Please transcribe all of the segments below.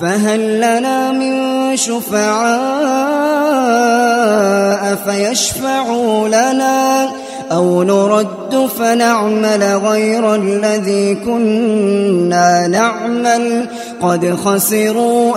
فهل لنا من شفعاء فيشفعوا لنا أو نرد فنعمل غير الذي كنا نعمل؟ قد خسروا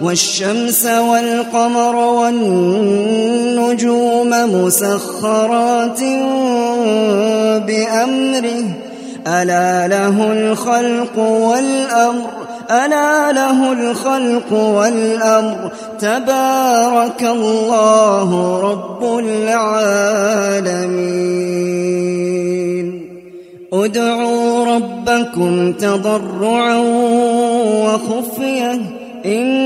والشمس والقمر والنجوم مسخرات بأمره. ألا له الخلق والأمر ألا له الخلق والأمر. تبارك الله رب العالمين. ادعوا ربكم تضرعا وخفية إنه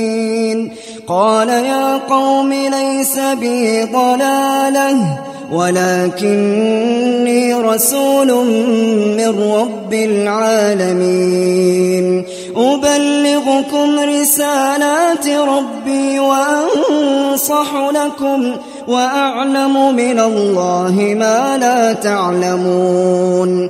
قال يا قوم ليس بي ضلالة ولكني رسول من رب العالمين. أبلغكم رسالات ربي وأنصح لكم وأعلم من الله ما لا تعلمون.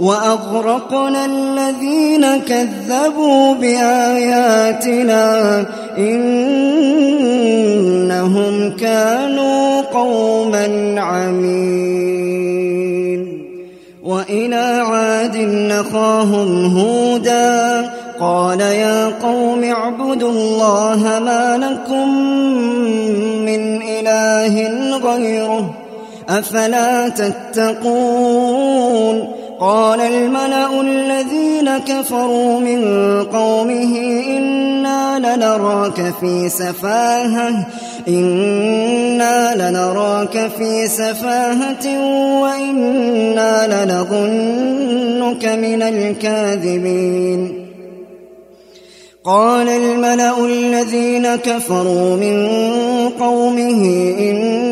وأغرقنا الذين كذبوا بآياتنا إنهم كانوا قوما عمين. وإلى عاد نخاهم هودا قال يا قوم اعبدوا الله ما لكم من إله غيره أفلا تتقون قال الملأ الذين كفروا من قومه إنا لنراك في سفاهة إنا لنراك في سفاهة وإنا لنظنك من الكاذبين. قال الملأ الذين كفروا من قومه إنا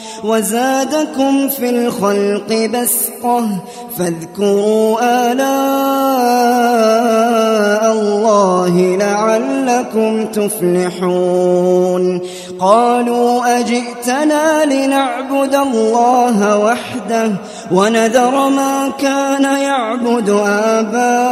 وزادكم في الخلق بسقة فاذكروا آلاء الله لعلكم تفلحون. قالوا أجئتنا لنعبد الله وحده ونذر ما كان يعبد آباؤنا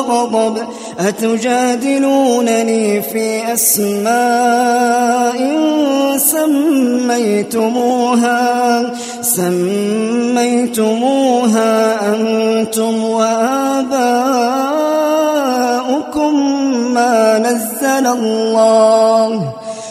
وغضب أتجادلونني في أسماء سميتموها سميتموها أنتم وآباؤكم ما نزل الله.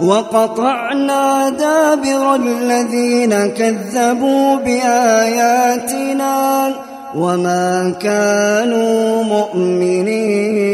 وقطعنا دابر الذين كذبوا بآياتنا وما كانوا مؤمنين.